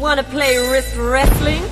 Wanna play wrist wrestling?